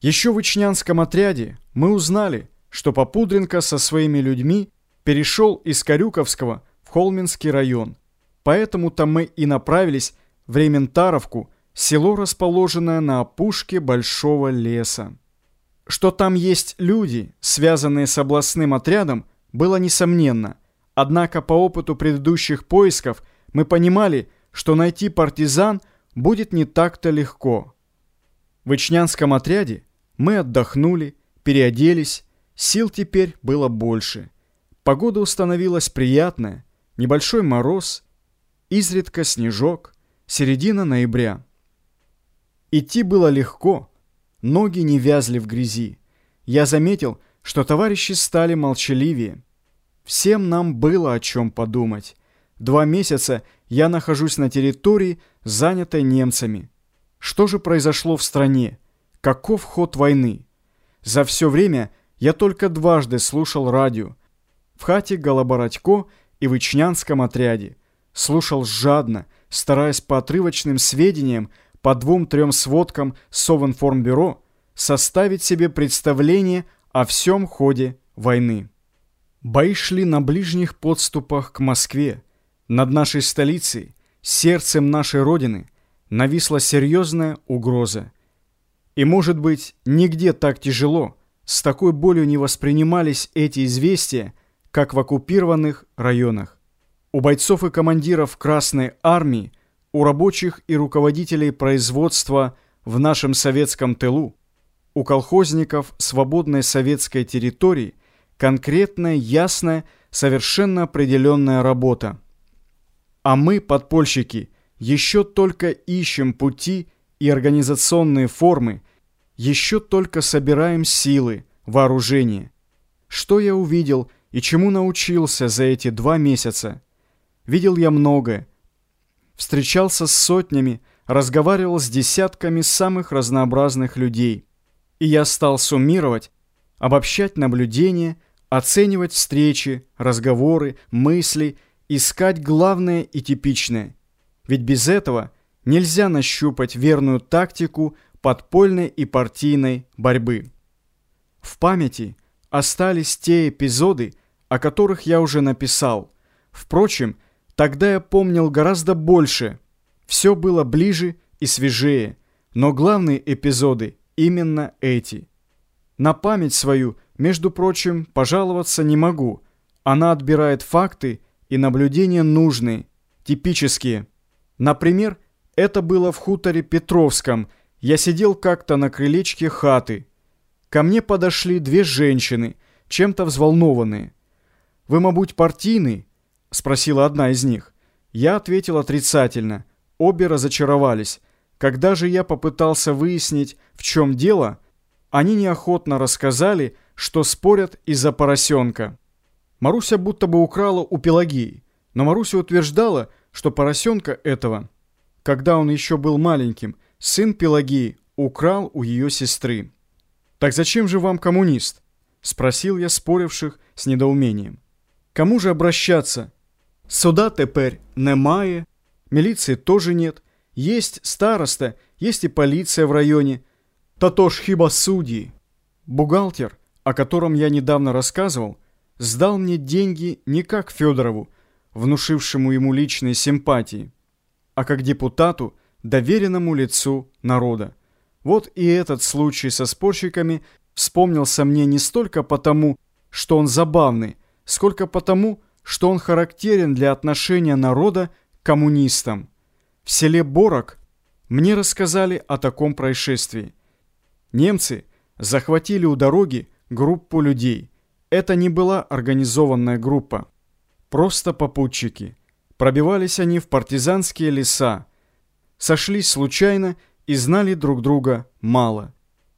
Еще в Ичнянском отряде мы узнали, что Попудренко со своими людьми перешел из Карюковского в Холминский район. Поэтому-то мы и направились в Рементаровку, село, расположенное на опушке большого леса. Что там есть люди, связанные с областным отрядом, было несомненно. Однако по опыту предыдущих поисков мы понимали, что найти партизан будет не так-то легко. В Ичнянском отряде мы отдохнули, переоделись, сил теперь было больше. Погода установилась приятная, небольшой мороз, изредка снежок, середина ноября. Идти было легко, ноги не вязли в грязи. Я заметил, что товарищи стали молчаливее. Всем нам было о чем подумать. Два месяца я нахожусь на территории, занятой немцами. Что же произошло в стране? Каков ход войны. За все время я только дважды слушал радио. В хате Голобородько и в Ичнянском отряде. Слушал жадно, стараясь по отрывочным сведениям, по двум-трем сводкам Совинформбюро составить себе представление о всем ходе войны. Бои шли на ближних подступах к Москве. Над нашей столицей, сердцем нашей Родины, нависла серьезная угроза. И, может быть, нигде так тяжело, с такой болью не воспринимались эти известия, как в оккупированных районах. У бойцов и командиров Красной Армии, у рабочих и руководителей производства в нашем советском тылу, у колхозников свободной советской территории конкретная, ясная, совершенно определенная работа. А мы, подпольщики, еще только ищем пути и организационные формы, еще только собираем силы, вооружение. Что я увидел и чему научился за эти два месяца? Видел я многое. Встречался с сотнями, разговаривал с десятками самых разнообразных людей. И я стал суммировать, обобщать наблюдения, оценивать встречи, разговоры, мысли, искать главное и типичное. Ведь без этого – нельзя нащупать верную тактику подпольной и партийной борьбы. В памяти остались те эпизоды, о которых я уже написал. Впрочем, тогда я помнил гораздо больше. Все было ближе и свежее, но главные эпизоды именно эти. На память свою, между прочим, пожаловаться не могу. Она отбирает факты и наблюдения нужные, типические. Например, это было в хуторе Петровском. Я сидел как-то на крылечке хаты. Ко мне подошли две женщины, чем-то взволнованные. «Вы, мабуть, партийный?» — спросила одна из них. Я ответил отрицательно. Обе разочаровались. Когда же я попытался выяснить, в чем дело, они неохотно рассказали, что спорят из-за поросенка. Маруся будто бы украла у Пелагеи, но Маруся утверждала, что поросенка этого когда он еще был маленьким, сын Пелагии украл у ее сестры. «Так зачем же вам коммунист?» – спросил я споривших с недоумением. «Кому же обращаться? Суда теперь немає, милиции тоже нет, есть староста, есть и полиция в районе. Та то хиба судьи». Бухгалтер, о котором я недавно рассказывал, сдал мне деньги не как Федорову, внушившему ему личные симпатии, а как депутату, доверенному лицу народа. Вот и этот случай со спорщиками вспомнился мне не столько потому, что он забавный, сколько потому, что он характерен для отношения народа к коммунистам. В селе Борок мне рассказали о таком происшествии. Немцы захватили у дороги группу людей. Это не была организованная группа. Просто попутчики – Пробивались они в партизанские леса, сошлись случайно и знали друг друга мало.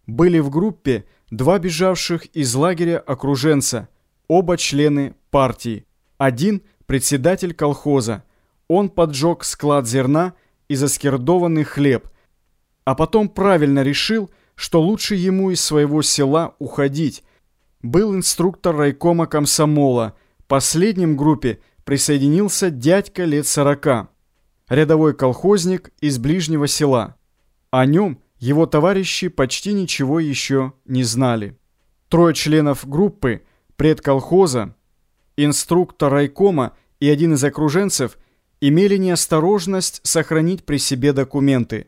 Были в группе два бежавших из лагеря окруженца, оба члены партии. Один – председатель колхоза. Он поджег склад зерна и заскирдованный хлеб, а потом правильно решил, что лучше ему из своего села уходить. Был инструктор райкома комсомола, последним группе – присоединился дядька лет сорока, рядовой колхозник из ближнего села. О нем Его товарищи почти ничего еще не знали. Трое членов группы, предколхоза, инструктор райкома и один из окруженцев имели неосторожность сохранить при себе документы.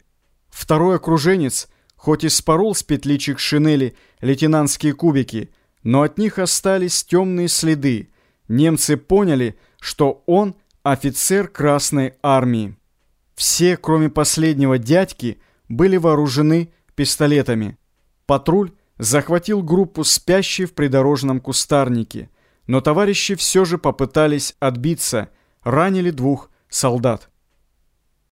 Второй окруженец, хоть и спорол с петличек шинели лейтенантские кубики, но от них остались темные следы. Немцы поняли, что он офицер Красной Армии. Все, кроме последнего дядьки, были вооружены пистолетами. Патруль захватил группу спящей в придорожном кустарнике, но товарищи все же попытались отбиться, ранили двух солдат.